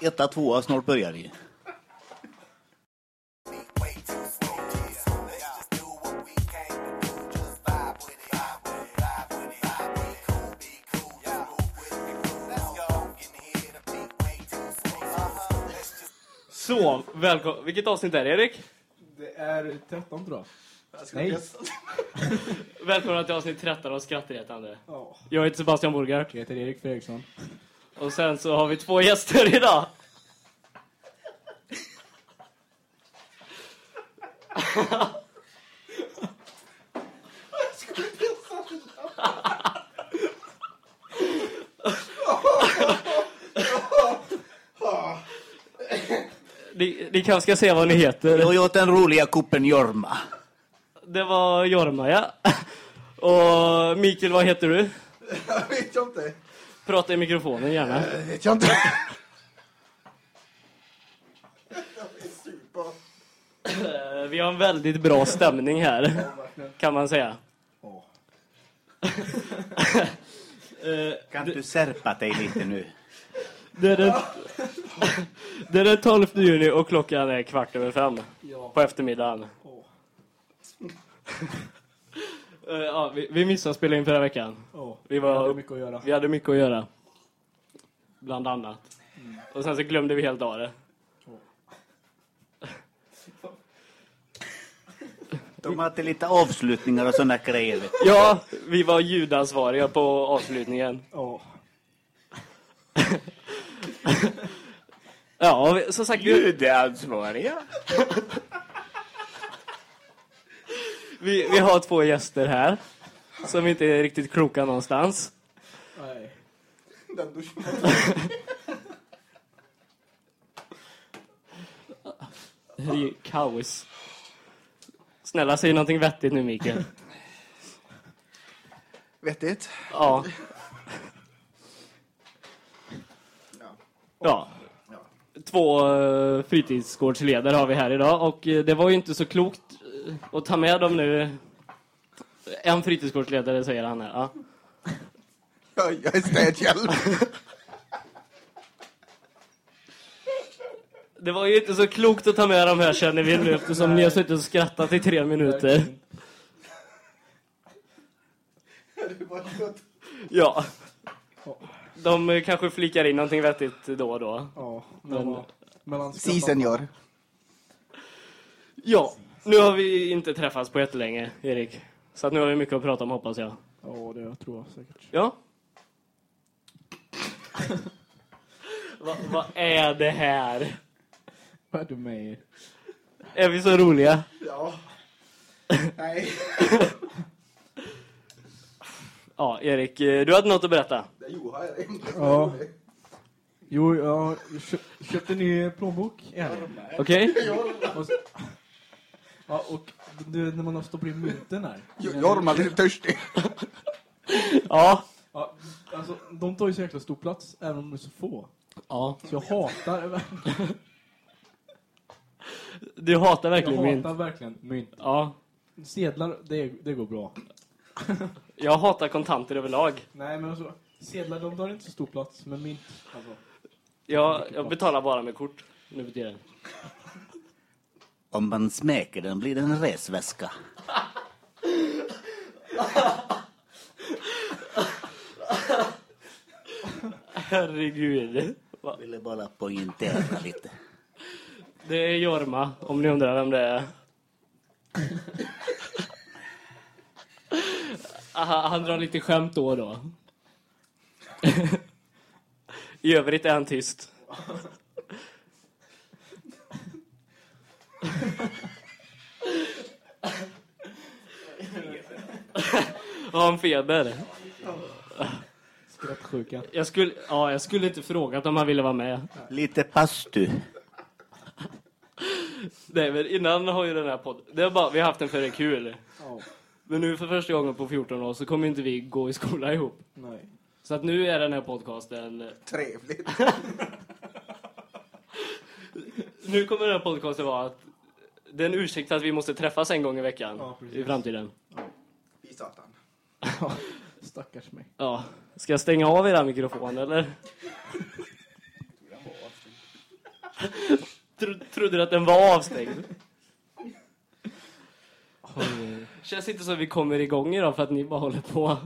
Etta, tvåa, snart börjar det. Så, välkommen. Vilket avsnitt är det, Erik? Det är 13 tror jag. Nej. Välkomna till avsnitt 13 av Skrattretande. Ja. Jag heter Sebastian Borgart. Jag heter Erik Fredriksson. Och sen så har vi två gäster idag. Ni, ni kanske ska säga vad ni heter. Jag åt den roliga kuppen Jorma. Det var Jorma, ja. Och Mikael, vad heter du? Jag vet inte. Prata i mikrofonen gärna. Jag vet jag inte. Eh, Vi har en väldigt bra stämning här, kan man säga. Eh, Kan du särpa dig lite nu? Det är den, det är den 12 juni och klockan är kvart över fem Ja. på eftermiddagen. Eh, Ja, vi, vi missade spela in förra veckan. Ja. Vi var- Jag hade mycket att göra. Vi hade mycket att göra. Bland annat. Och sen så glömde vi helt av det. De hade lite avslutningar och sådana grejer. Ja, vi var ljudansvariga på avslutningen. Ja. Ja, vi- som sagt, vi, Ljudansvariga? vi, vi har två gäster här. Som inte är riktigt kloka någonstans. Nej. Den duschen. Det här är ju kaos. Snälla, säg någonting vettigt nu, Mikael. Vettigt. Ja. Ja. Två uh, fritidsgårdsledare har vi här idag och eh, det var ju inte så klokt att ta med dem nu. En fritidsgårdsledare säger han här. Ja. Jag, jag är städhjälp. Det var ju inte så klokt att ta med dem här känner vi nu eftersom ni har suttit och skrattat i tre minuter. Ja. De kanske flikar in någonting vettigt då och då. Ja. Men- Si, senor. Ja, nu har vi inte träffats på jättelänge, Erik. Så att nu har vi mycket att prata om hoppas jag. Ja, det tror jag säkert. Ja. Vad vad är det här? Vad är du med? Är vi så roliga? Ja. Nej. Ja, Erik, du hade något att berätta. Jo, har jag inte. Ja. Jo, jag köp, köpte en ny plånbok. Okej? Så- Ja, och du, när man har stoppat in mynten här. Jorma blir törstig. Ja. Ja, alltså, de tar ju så jäkla stor plats, även om de är så få. Ja. Så jag hatar, Du hatar jag verkligen hatar mynt. verkligen mynt. Ja. Sedlar, det, det går bra. Jag hatar kontanter överlag. Nej, men alltså, sedlar de tar inte så stor plats, men mynt, alltså. Jag, jag betalar bara med kort nu för tiden. Om man smäker den blir det en resväska. Herregud. Va? Ville bara poängtera lite. Det är Jorma, om ni undrar vem det är. Aha, han drar lite skämt då och då. I övrigt är han tyst. Har han feber? Skrattsjuka. Jag skulle, ja, jag skulle inte frågat om han ville vara med. Lite pastu. Nej, men innan har ju den här podden... Det är bara, vi har haft den för det kul. Ja, Men nu för första gången på 14 år så kommer inte vi gå i skola ihop. nej. Så att nu är den här podcasten... Trevligt. Nu kommer den här podcasten vara att... Det är en ursäkt att vi måste träffas en gång i veckan Ja, i framtiden. I satan. Ja, stackars mig. Ja. Ska jag stänga av era mikrofon eller? Tro, trodde du att den var avstängd? Oj. Känns inte som att vi kommer igång idag för att ni bara håller på.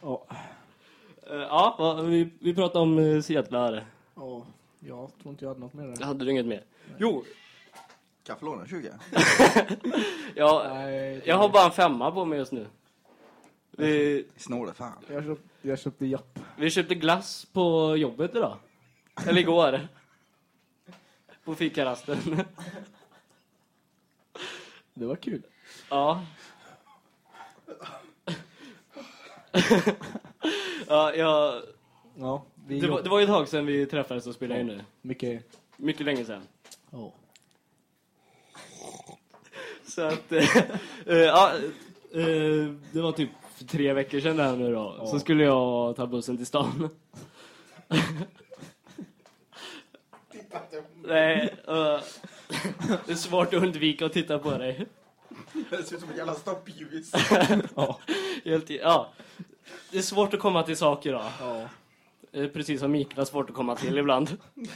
Ja. Eh, Ja, vi, vi pratar om uh, sedlar. Ja. Jag tror inte jag hade något med det. Hade du inget mer? Jo, Kan jag få låna 20? jag, Nej. jag har bara en femma på mig just nu. Vi, Snåle fan. Jag köpte, jag köpte Japp. vi köpte glass på jobbet idag. Eller igår. På fikarasten. Det var kul. Ja. ja, jag, Ja. Vi det, var, det var ju ett tag sedan vi träffades och spelade in nu. Mycket. Mycket länge sedan. Ja. Så att, eh, ja, eh, det var typ för tre veckor sedan där nu då. Så skulle jag ta bussen till stan. Nej, eh, det är svårt att undvika att titta på dig. Det ser ut som ett jävla stoppljus. Ja. Helt, ja. Det är svårt att komma till saker då. Ja. Eh, Precis som Mikael har svårt att komma till ibland.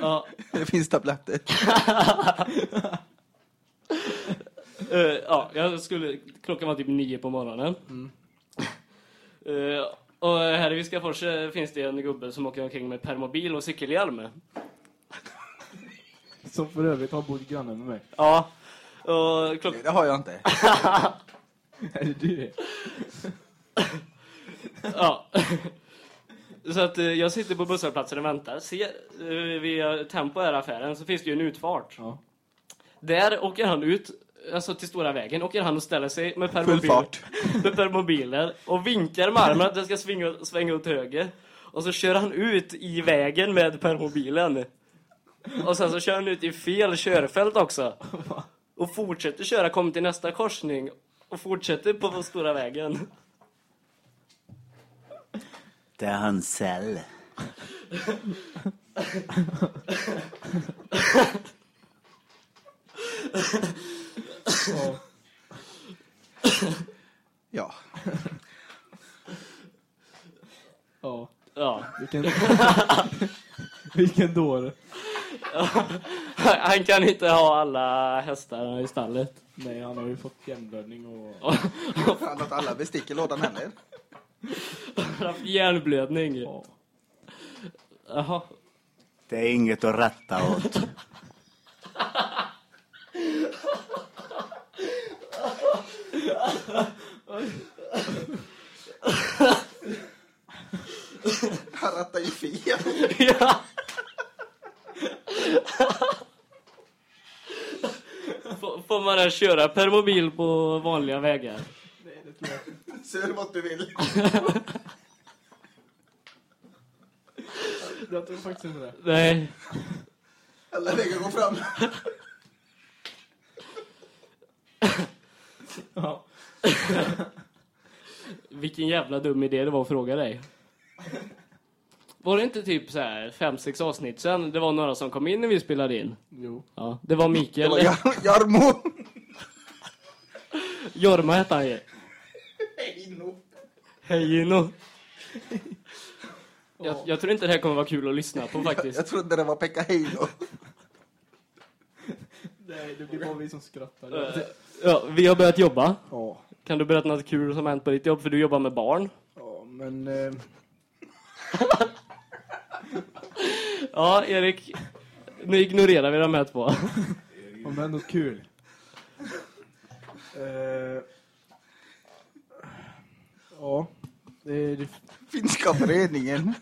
Ja, Det finns tabletter. eh, ja, jag skulle, klockan var typ nio på morgonen. Eh, och här i Viskafors finns det en gubbe som åker omkring med permobil och cykelhjälm. Som för övrigt har bott granne med mig. Ja, och klock, Det har jag inte. Är det du? Ja. Så att eh, jag sitter på busshållplatsen och väntar. Ser, eh, vid Tempo här affären så finns det ju en utfart. Ja. Där åker han ut, alltså till stora vägen, åker han och ställer sig med Full permobil, fart. med permobilen och vinkar med armen att den ska svänga, svänga åt höger. Och så kör han ut i vägen med permobilen. Och sen så kör han ut i fel körfält också. Och fortsätter köra, kommer till nästa korsning och fortsätter på stora vägen. Det är hans cell. Ja. Ja. ja. Vilken... Vilken dåre. Han kan inte ha alla hästar i stallet. Nej, han har ju fått hjärnblödning och... Han har inte alla bestick i lådan heller. Har haft hjärnblödning. Ja. Jaha. Det är inget att rätta åt. Han rattar ju fel. Ja. Får- Får man ens köra permobil på vanliga vägar? Sör vad du vill. Jag tror faktiskt inte det. Nej. Alla vägar går fram. Ja. Vilken jävla dum idé det var att fråga dig. Var det inte typ så här fem, sex avsnitt sen det var några som kom in när vi spelade in? Jo. Ja, det var Det Mikael. var Jar- Jarmo. Jorma hette han ju. Hej no. Jag, jag tror inte det här kommer vara kul att lyssna på Jag, faktiskt. jag trodde det var Pekka Heino. Nej, det blir bara vi som skrattar. Eh, Ja, vi har börjat jobba. Ja. Kan du berätta något kul som har hänt på ditt jobb? För du jobbar med barn. Ja, men... Eh, Ja, Erik. Nu ignorerar vi de här två. om det är något kul. Eh, ja. Det, det, Finska föreningen.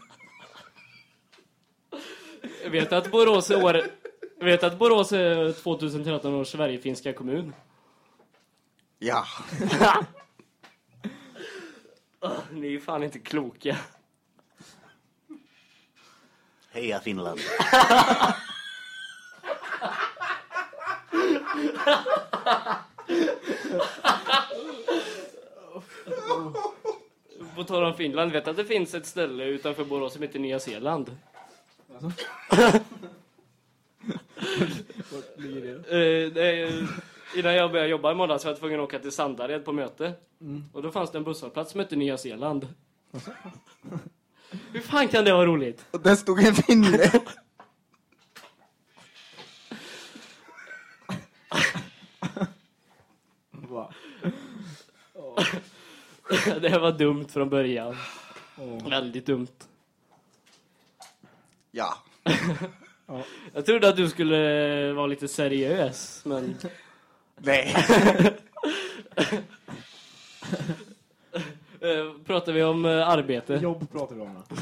Vet att Borås är år... vet att Borås är 2013 års Sverigefinska kommun. Ja. Ni är fan inte kloka. Heja Finland. På tal om Finland, vet att det finns ett ställe utanför Borås som heter Nya Zeeland? Alltså. Vart ligger det? Eh, det är, innan jag började jobba i måndags var jag tvungen att åka till Sandared på möte. Och då fanns det en busshållplats som hette Nya Zeeland. Hur fan kan det vara roligt? Och där stod en finne. Va? Det här var dumt från början. Väldigt dumt. Ja. Jag trodde att du skulle vara lite seriös, men... Nej. Eh, pratar vi om eh, arbete? Jobb pratar vi om då.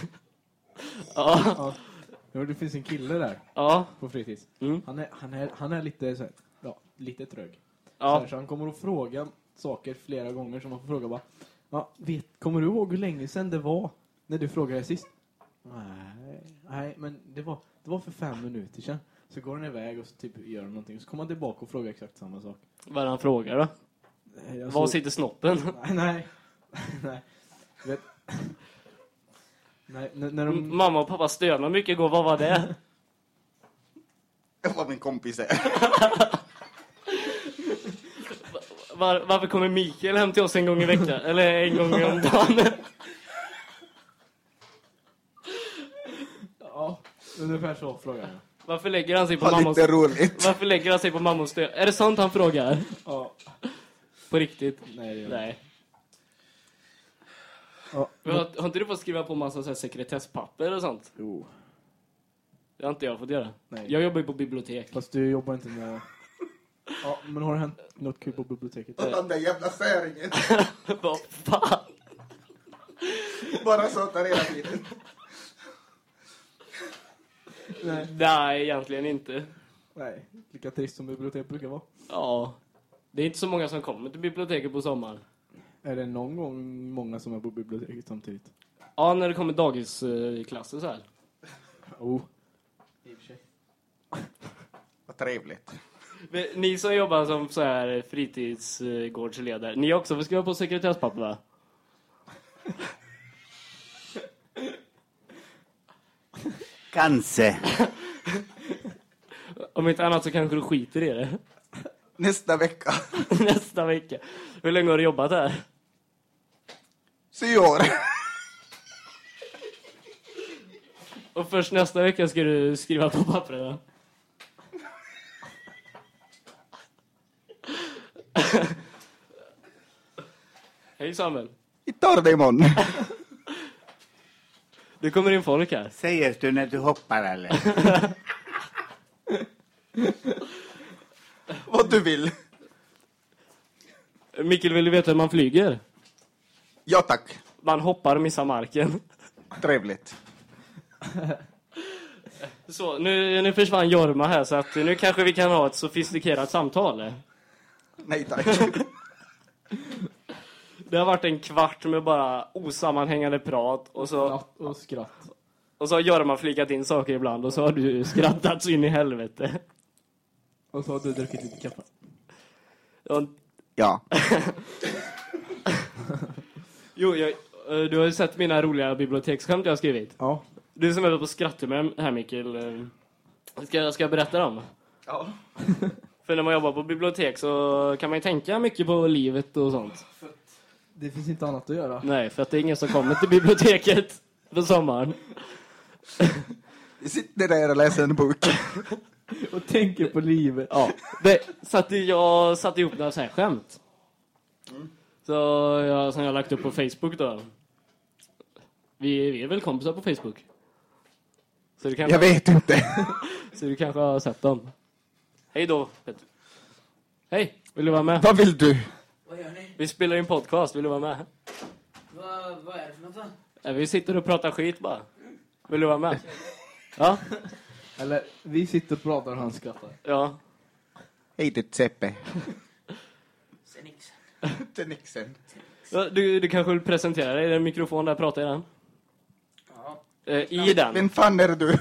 Ja. Ja. Jo, det finns en kille där Ja. på fritids. Mm. Han är, han är, han är lite så här, ja, lite trög. Så, Ja. här, så han kommer att fråga saker flera gånger som man får fråga bara. Ja, vet, kommer du ihåg hur länge sedan det var när du frågade sist? Nej, nej, men det var, det var för fem minuter sedan. Så går han iväg och så typ gör någonting. Så kommer han tillbaka och frågar exakt samma sak. Vad är det han frågar då? Eh, Var sitter snoppen? Nej, nej. nej. Vet, nej, när, de... Mamma och pappa stönade mycket igår, vad var det? Det var min kompis här. Var, varför kommer Mikael hem till oss en gång i veckan? Eller en gång om dagen? Ja, ungefär så frågar han. Varför lägger han sig på mammas... lite roligt. Varför lägger han sig på mammans stö... Är det sånt han frågar? Ja. På riktigt? Nej, det gör Nej. Ja, Men har, har inte du fått skriva på massa så här sekretesspapper och sånt? jo. Det har inte jag fått göra. Nej. Jag jobbar ju på bibliotek. Fast du jobbar inte med... Ja, men har det hänt något kul på biblioteket? Och den där jävla säringen. Vad fan? Bara tjatar hela tiden. Nej. Nej, egentligen inte. Nej, lika trist som bibliotek brukar vara. Ja. Det är inte så många som kommer till biblioteket på sommaren. Är det någon gång många som är på biblioteket samtidigt? Ja, när det kommer dagisklasser så här. Oh. I och för sig. Vad trevligt. Ni som jobbar som så här fritidsgårdsledare, ni också får skriva på sekretesspapper va? Kanske. Om inte annat så kanske du skiter i det. Nästa vecka. Nästa vecka. Hur länge har du jobbat här? Se år. Och först nästa vecka ska du skriva på pappren. Hej Samuel. Vi tar det imorgon. Det kommer in folk här. Säger du när du hoppar eller? Vad du vill. Mikkel, vill du veta hur man flyger? Ja tack. Man hoppar och missar marken. Trevligt. Så, nu, nu försvann Jorma här så att nu kanske vi kan ha ett sofistikerat samtal. Nej tack. Det har varit en kvart med bara osammanhängande prat och så, Skratt och skratt. och så har Jorma flikat in saker ibland och så har du skrattat så in i helvete. Och så har du druckit lite kaffe. Ja, Ja. Jo, jag, eh, du har ju sett mina roliga biblioteksskämt jag har skrivit. Ja. Du som är på skratthumör här Mikkel. eh, Ska, jag- ska jag berätta dem? ja. För när man jobbar på bibliotek så kan man ju tänka mycket på livet och sånt. Det finns inte annat att göra. Nej, för att det är ingen som kommer till biblioteket på sommaren. Vi sitter där och läser en bok. Och tänker på livet. Ja, det, så att jag satte ihop några så här skämt. Så jag, som jag har lagt upp på Facebook då. Vi, vi är väl kompisar på Facebook? Så du, kanske, Jag vet inte. så du kanske har sett dem? Hej då, Petter. Hej, vill du vara med? Vad vill du? Vad gör ni? Vi spelar in podcast, vill du vara med? Vad, vad är det för något då? Ja, vi sitter och pratar skit bara. Vill du vara med? Ja, Eller, vi sitter och pratar och han skrattar. ja. Hej du Tseppe. Senix. Till Nixon. Ja, Du, du kanske vill presentera dig? Är det en mikrofon där, pratar i den? Ja. Eh, I den? Vem fan är du? Eh,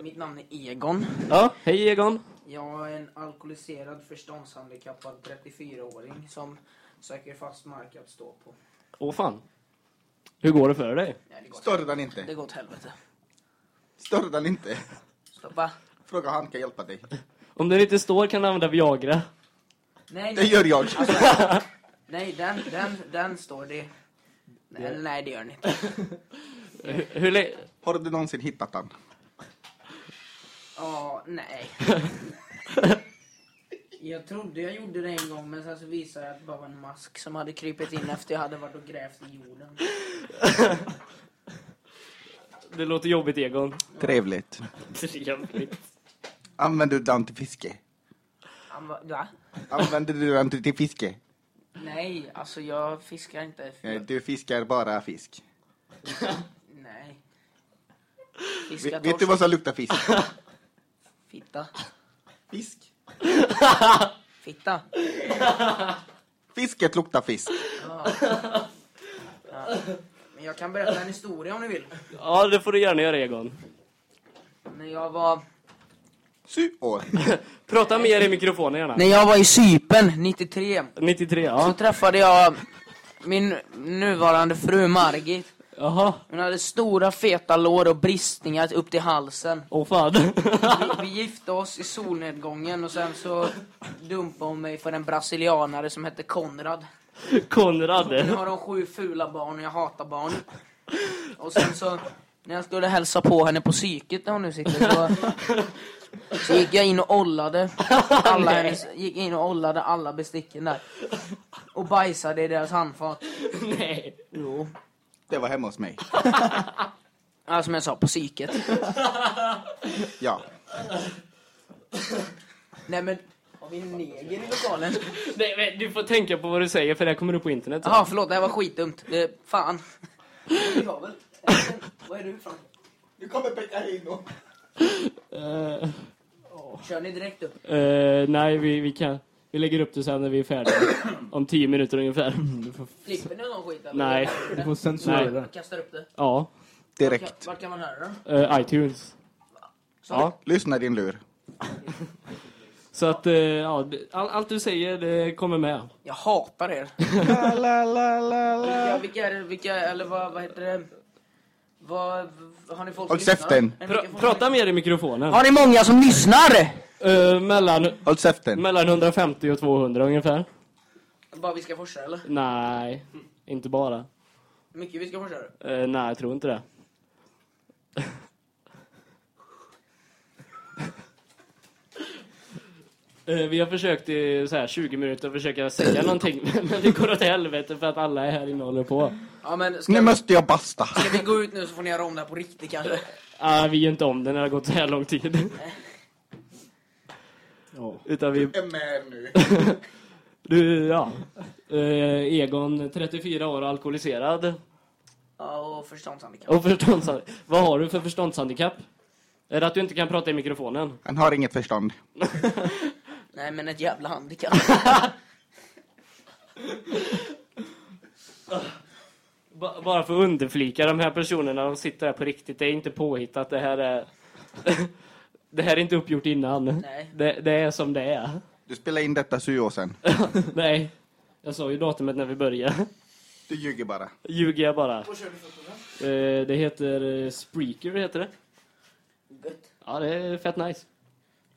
mitt namn är Egon. Ja, hej Egon. Jag är en alkoholiserad förståndshandikappad 34-åring som söker fast mark att stå på. Åh fan. Hur går det för dig? Nej, det går, den inte? det går åt helvete. Står den inte? Stoppa. Fråga han kan hjälpa dig. Om den inte står kan du använda Viagra. Nej, Det nej. gör jag. Alltså, nej, den, den, den står det. Nej, nej det gör ni inte. Hur, hur lä- Har du någonsin hittat den? Ja, nej. Jag trodde jag gjorde det en gång men sen så visade jag att det bara var en mask som hade krypit in efter jag hade varit och grävt i jorden. det låter jobbigt, Egon. Trevligt. Trevligt. Använder du den till fiske? Va? Använder du den till fiske? Nej, alltså jag fiskar inte. Nej, Du fiskar bara fisk. Nej. Vet, Fiskar vet du torsk. vad som luktar fisk? Fitta. Fisk. Fitta. Fisket luktar fisk. Men jag kan berätta en historia om ni vill. Ja, det får du gärna göra, Egon. När jag var, Sju år. Prata mer i mikrofonen gärna. när jag var i Sypen 93 93, så ja. träffade jag min nuvarande fru Margit. Jaha. Hon hade stora feta lår och bristningar upp till halsen. Åh fan. Vi, vi gifte oss i solnedgången och sen så dumpade hon mig för en brasilianare som hette Konrad. Nu Konrad. har de sju fula barn och jag hatar barn. Och sen så, när jag skulle hälsa på henne på psyket där hon nu sitter så, så gick jag in och ollade alla hennes, gick in och ollade alla besticken där. Och bajsade i deras handfat. Nej. Jo. Det var hemma hos mig. Ja, som jag sa, på psyket. Ja. Nej men, har vi en neger i lokalen? Nej, men du får tänka på vad du säger för det här kommer upp på internet. Jaha, förlåt, det här var skitdumt. Eh, fan. Vad är du från? Nu kommer Pekka och... Eh, Kör ni direkt upp? eh, nej, vi, vi kan... Vi lägger upp det sen när vi är färdiga. Om tio minuter ungefär. Du får, Klipper ni någon skit eller? Nej. du får censurera det. Kastar upp det? Ja. Direkt. Vart kan man höra det? Eh, iTunes. Ja. Lyssna din lur. Så att, eh, ja, all, allt du säger, det kommer med. Jag hatar er. La, la, la, la. Vilka, vilka är det, vilka, eller vad, vad heter det? Vad, har ni folk som lyssnar? folk- prata mer i mikrofonen. Har ni många som lyssnar? Eh, mellan, Håll mellan 150 och 200 ungefär. Bara vi ska forsa eller? Nej, inte bara. Hur mycket vi ska forsa? Eh, nej, jag tror inte det. Eh, Vi har försökt i så här 20 minuter att försöka säga någonting, men det går åt helvete för att alla är här inne och håller på. Ja men ska, Nu vi, måste jag basta. ska vi gå ut nu så får ni göra om det här på riktigt kanske? Ah, vi gör inte om det när det har gått så här lång tid. Ja. Utan vi, är med nu. du, ja. Eh, Egon, 34 år, alkoholiserad. Ja, och förståndshandikapp. Och förståndshandikapp. Vad har du för förståndshandikapp? Är det att du inte kan prata i mikrofonen? Han har inget förstånd. Nej men ett jävla handikapp. Ba- Bara för att underflika, de här personerna, de sitter här på riktigt. Det är inte påhittat. Det här är... det här är inte uppgjort innan. Nej. Det, det är som det är. Du spelade in detta sju år sedan. Nej. Jag sa ju datumet när vi började. Du ljuger bara. Ljuger jag bara. Vad kör du för? Eh, det heter eh, Spreaker, heter det. Gött. Ja, det är fett nice.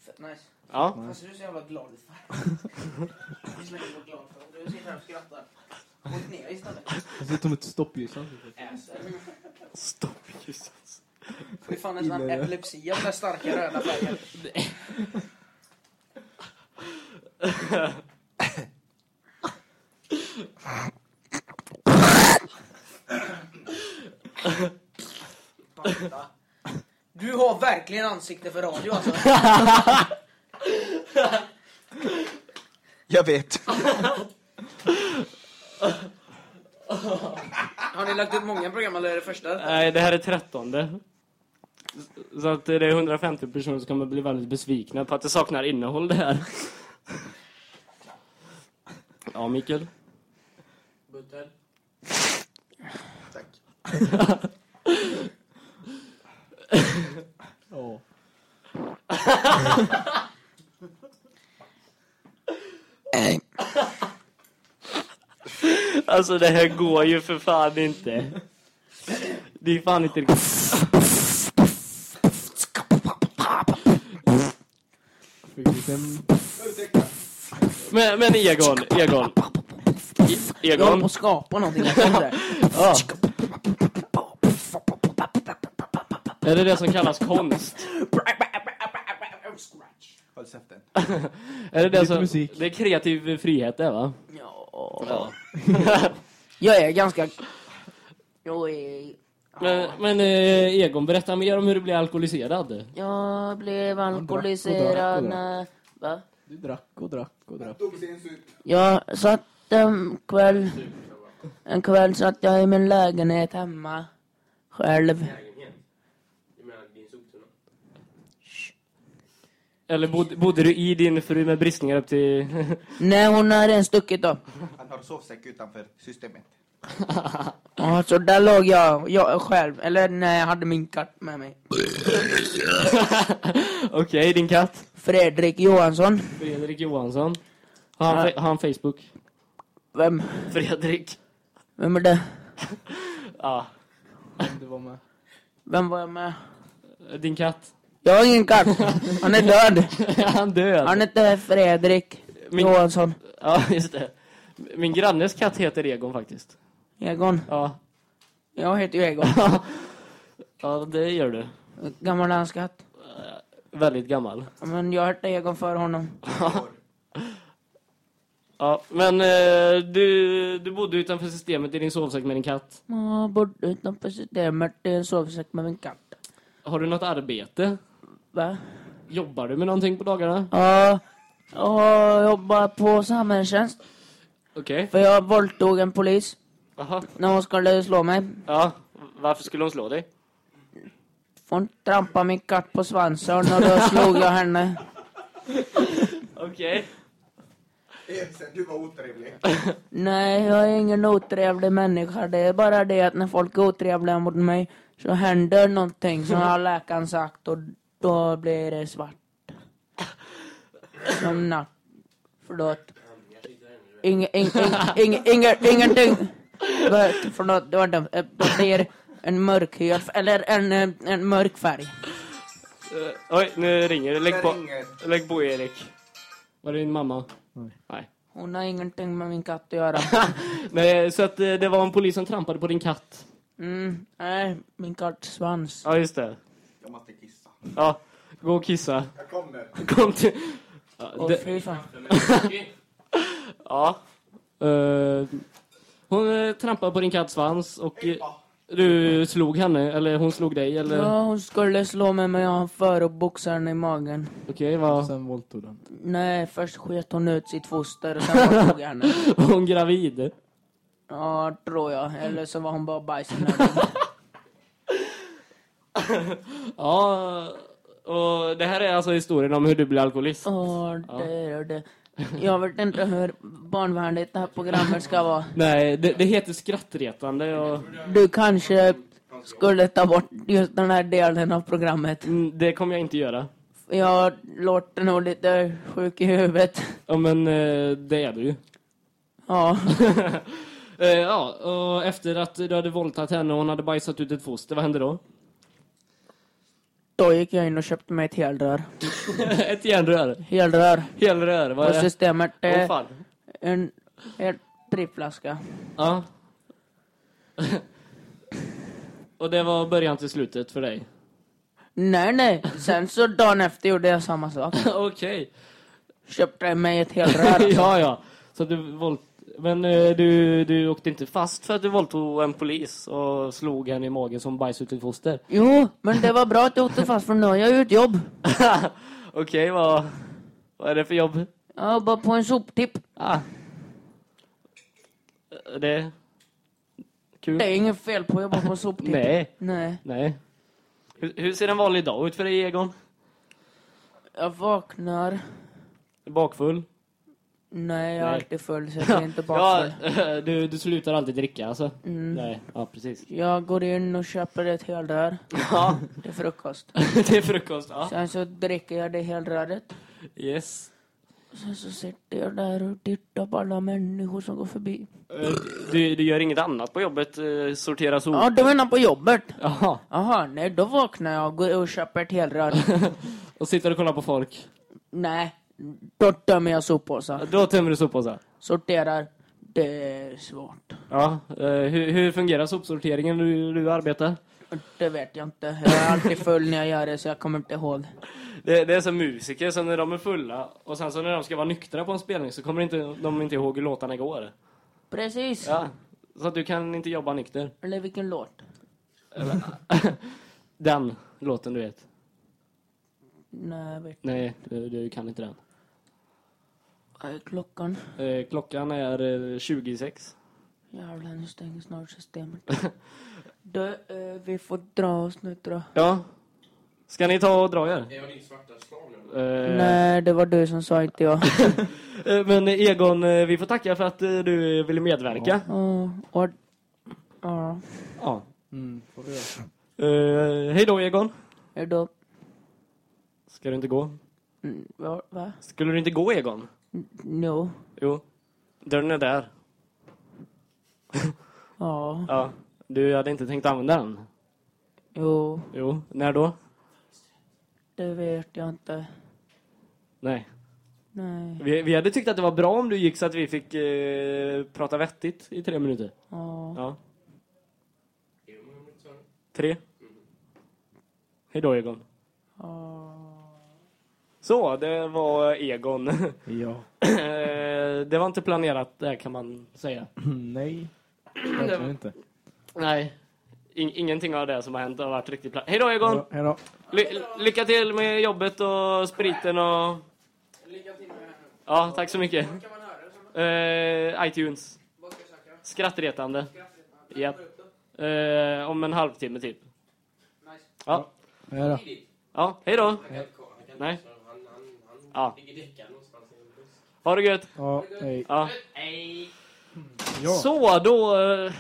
Fett nice. Ja. Vad ser du så jävla glad ut för? Du ser så glad för. Du sitter här och skrattar. Skit ner istället. Jag sitter med ett stoppljus i Får ju fan nästan epilepsi av den starka röda färgen. Du har verkligen ansikte för radio alltså. Jag vet. Har ni lagt upp många program eller är det första? Nej, det här är trettonde. Så att det är 150 personer som kommer bli väldigt besvikna på att det saknar innehåll det här. Ja, Mikael. Butter. Tack. Ja. Alltså det här går ju för fan inte. Det är fan inte riktigt. Men, men Egon, Egon. E- Jag håller på Egon, att skapa någonting. Ja. Är det det som kallas konst? Håll käften. Är det det som... musik. Det är kreativ frihet det va? Ja. Jag är ganska... Men, men eh, Egon, berätta mer om hur du blev alkoholiserad. Jag blev drack och alkoholiserad drack. när... Va? Du drack och drack och drack. Jag satt en kväll... En kväll satt jag i min lägenhet hemma. Själv. Eller bod, bodde du i din fru med bristningar upp till... Nej, hon har redan stuckit då. Han har sovsäck utanför systemet. Ja, så där låg jag, jag själv. Eller nej, jag hade min katt med mig. Okej, din katt. Fredrik Johansson. Fredrik Johansson. Har han, fe- har han Facebook? Vem? Fredrik. Vem är det? Ja. Om du var med. Vem var jag med? Din katt. Jag har ingen katt. Han är död. Han död? Han heter Fredrik Min- Johansson. Ja, just det. Min grannes katt heter Egon faktiskt. Egon. Ja. Jag heter ju Egon. Ja, det gör du. Gammal är hans katt? Väldigt gammal. Men jag hette Egon för honom. Ja, men eh, du, du bodde utanför systemet i din sovsäck med din katt. Jag bodde utanför systemet i en sovsäck med min katt. Har du något arbete? Va? Jobbar du med någonting på dagarna? Ja, jag jobbar på samhällstjänst. Okej. För jag våldtog en polis Jaha. när hon skulle slå mig. Ja, varför skulle hon slå dig? Hon trampade min katt på svansen och då slog jag henne. Okej. Erkänn, du var otrevlig. Nej, jag är ingen otrevlig människa. Det är bara det att när folk är otrevliga mot mig så händer någonting som har läkaren sagt och då blir det svart. Som natt. Förlåt. Inge, ing, ing, ing, ing, ingenting. Va- Förlåt, det var dumt. Eh, Det blir en mörkhyad, eller en, eh, en mörk färg. Eh, oj, nu ringer det. Lägg på, lägg på Erik. Var det din mamma? Nej. Nej. Hon har ingenting med min katt att göra. Nej, så att eh, det var en polis som trampade på din katt. Mm, nej, min katts svans. Ja, just det. Jag måste kissa. Ja, gå och kissa. Jag kommer. Kom till... Ja, Åh, det, fy fan. ja. Eh, hon eh, trampade på din katts svans och eh, du slog henne, eller hon slog dig, eller? Ja, hon skulle slå mig men jag för och boxade henne i magen. Okej, vad... Sen våldtog den. Nej, först sket hon ut sitt foster och sen våldtog jag henne. Var hon gravid? Ja, tror jag. Eller så var hon bara bajsnödig. Ja, och det här är alltså historien om hur du blir alkoholist. Ja, det är det. Jag vet inte hur barnvänligt det här programmet ska vara. Nej, det, det heter skrattretande och Du kanske skulle ta bort just den här delen av programmet. mm, det kommer jag inte göra. Jag låter nog lite sjuk i huvudet. Ja, men eh, det är du ju. Ja, Eh, ja, och efter att du hade våldtagit henne och hon hade bajsat ut ett foster, vad hände då? Då gick jag in och köpte mig ett helrör. ett järnrör. Helrör. Helrör, vad är det? systemet Åh är fan. en, en trippflaska. Ja. och det var början till slutet för dig? Nej, nej. Sen så dagen efter gjorde jag samma sak. Okej. Köpte mig ett helrör. ja, ja. Så du våld... Men eh, du, du åkte inte fast för att du våldtog en polis och slog henne i magen som bajs ut ett foster? Jo, men det var bra att jag åkte fast för nu har jag ju ett jobb. Okej, vad, vad är det för jobb? Jag jobbar på en soptipp. Ah. Det är kul. Det är inget fel på att jobba på en soptipp. Nej, Nej. nej. Hur, hur ser en vanlig dag ut för dig, Egon? Jag vaknar. Bakfull? Nej, jag är Nej. alltid full så jag är inte Ja, bakfull. du, du slutar alltid dricka alltså? Mm. Nej, ja precis. Jag går in och köper ett helrör Ja, till frukost. det är frukost. Ja. Sen så dricker jag det helröret. Yes. Sen så sitter jag där och tittar på alla människor som går förbi. Eh, Du, du gör inget annat på jobbet? eh, Sortera sopor? Ja, du menar på jobbet? Jaha. Jaha, nej då vaknar jag och går och köper ett helrör. Och sitter och kollar på folk? nej, då tömmer jag soppåsar. Då tömmer du soppåsar? Sorterar. Det är svårt. Ja. Eh, hur, hur fungerar sopsorteringen när du, du arbetar? Det vet jag inte. Jag är alltid full när jag gör det så jag kommer inte ihåg. Det, det är som musiker, så när de är fulla och sen så när de ska vara nyktra på en spelning så kommer inte, de inte ihåg hur låtarna går. Precis. Ja. Så att du kan inte jobba nykter. Eller vilken låt? Den låten du vet. Nej, jag vet Nej, du, du kan inte den. Vad är klockan? Eh, klockan är eh, 26. Jävlar, nu stänger snart systemet. du, eh, vi får dra oss nu tror jag. Ja. Ska ni ta och dra er? Är jag din svarta slav? Eh, Nej, det var du som sa inte jag. eh, Men Egon, eh, vi får tacka för att du ville medverka. Ja. Ja, Ja. Mm, får vi göra. Hej då Egon. hejdå. Ska du inte gå? Mm, Va? va? Skulle du inte gå Egon? No. Jo. Dörren är där. Ja, Ja. Du hade inte tänkt använda den? jo, Jo. När då? det vet jag inte. Nej. Nej. Vi, vi hade tyckt att det var bra om du gick så att vi fick eh, prata vettigt i tre minuter. Ja. Ja. Tre. Hej då Egon. Så, det var Egon. Ja. Eh, det var inte planerat, det här kan man säga. Nej. Verkligen inte. Nej. In, ingenting av det som har hänt har varit riktigt planerat. Hej då Egon! Ja, hejdå. Ly lycka till med jobbet och spriten och... Ja, tack så mycket. Eh, iTunes. Skrattretande. Japp. Eh, om en halvtimme typ. Ja, Hejdå. ja hej då. Nej. Ja. Ha det gött. Ja, hej. Ja. Ja. Så, då... eh,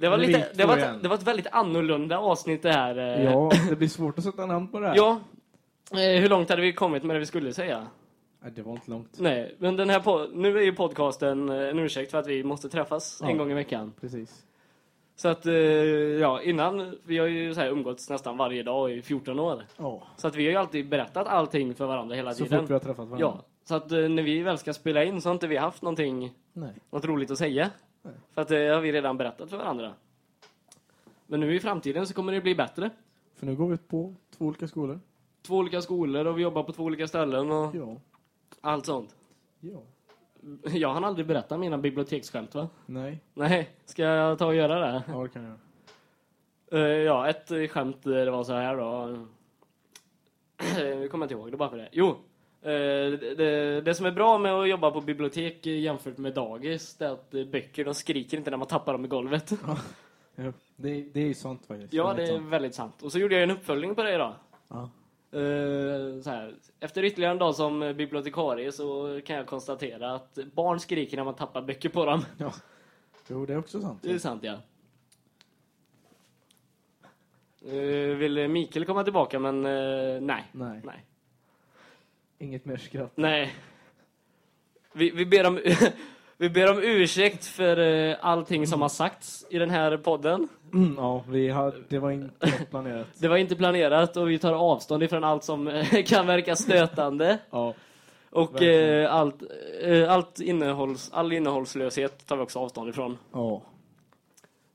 Det var, lite, det, var ett, det var ett väldigt annorlunda avsnitt det här. eh. ja, det blir svårt att sätta namn på det här. Ja. Eh, hur långt hade vi kommit med det vi skulle säga? Nej, det var inte långt. Nej, men den här nu är ju podcasten en ursäkt för att vi måste träffas Ja. en gång i veckan. Precis. Så att, eh, ja, innan, vi har ju så här umgåtts nästan varje dag i 14 år. Ja. Så att vi har ju alltid berättat allting för varandra hela Så tiden. fort vi har träffat varandra. Ja, så att eh, när vi väl ska spela in så har inte vi haft någonting, Nej. något roligt att säga. Nej. För att det har vi redan berättat för varandra. Men nu i framtiden så kommer det bli bättre. För nu går vi på två olika skolor. Två olika skolor och vi jobbar på två olika ställen och Ja. allt sånt. Ja. Jag har aldrig berättat mina biblioteksskämt va? Nej. Nej, ska jag ta och göra det? Ja, det kan jag. Eh, ja, ett eh, skämt eh, det var så här då. Nu kommer jag inte ihåg det bara för det. Jo, eh, det, det, det som är bra med att jobba på bibliotek jämfört med dagis är att böcker de skriker inte när man tappar dem i golvet. Ja. Det, det är ju sånt faktiskt. Ja, det är sant. väldigt sant. Och så gjorde jag en uppföljning på det idag. Ja. Här. Efter ytterligare en dag som bibliotekarie så kan jag konstatera att barn skriker när man tappar böcker på dem. ja. Jo, det är också sant. Det är sant, ja. Eh, vill Mikael komma tillbaka, men eh, nej. Nej. Nej. Inget mer skratt. nej. Vi, vi, ber om, vi ber om ursäkt för eh, allting som har sagts i den här podden. Mm, ja, vi har, det var inte planerat. Det var inte planerat och vi tar avstånd ifrån allt som eh, kan verka stötande. Ja. Och eh, allt, eh, allt innehålls, all innehållslöshet tar vi också avstånd ifrån. Ja.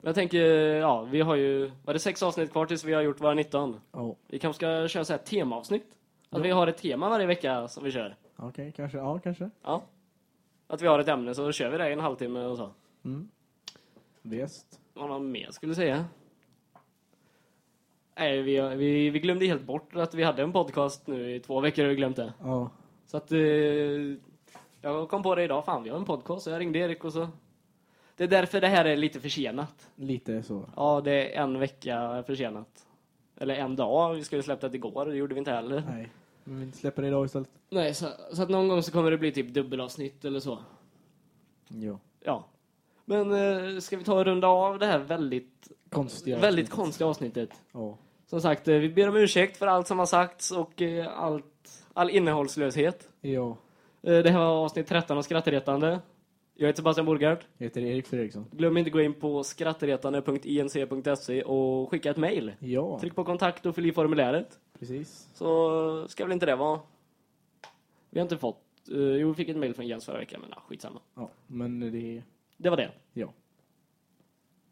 Men jag tänker, ja, vi har ju, var det sex avsnitt kvar tills vi har gjort våra 19? Ja. Vi kanske ska köra så här temaavsnitt? Att vi har ett tema varje vecka som vi kör? Okej, kanske. Ja, kanske. Ja. Att vi har ett ämne så kör vi det i en halvtimme och så. Mm. Visst. Vad man mer skulle säga? Nej, vi, vi, vi glömde helt bort att vi hade en podcast nu i två veckor har vi glömt det. Ja. Så att eh, jag kom på det idag, fan vi har en podcast. Så jag ringde Erik och så. Det är därför det här är lite försenat. Lite så. Ja, det är en vecka försenat. Eller en dag, vi skulle släppt det igår, det gjorde vi inte heller. Nej. Men vi släpper det idag istället. Nej, så, så att någon gång så kommer det bli typ dubbelavsnitt eller så. Ja. Ja. Men eh, ska vi ta och runda av det här väldigt, Konstiga väldigt avsnittet. konstiga avsnittet? Ja. Som sagt, eh, vi ber om ursäkt för allt som har sagts och eh, allt, all innehållslöshet. Ja. Eh, det här var avsnitt 13 av Skrattretande. Jag heter Sebastian Borgart. Jag heter Erik Fredriksson. Glöm inte gå in på skrattretande.inc.se och skicka ett mejl. Ja, Tryck på kontakt och fyll i formuläret. Precis. Så ska väl inte det vara... Vi har inte fått... eh, jo, vi fick ett mejl från Jens förra veckan, men ja, skitsamma. Ja, men det, det var det. Ja.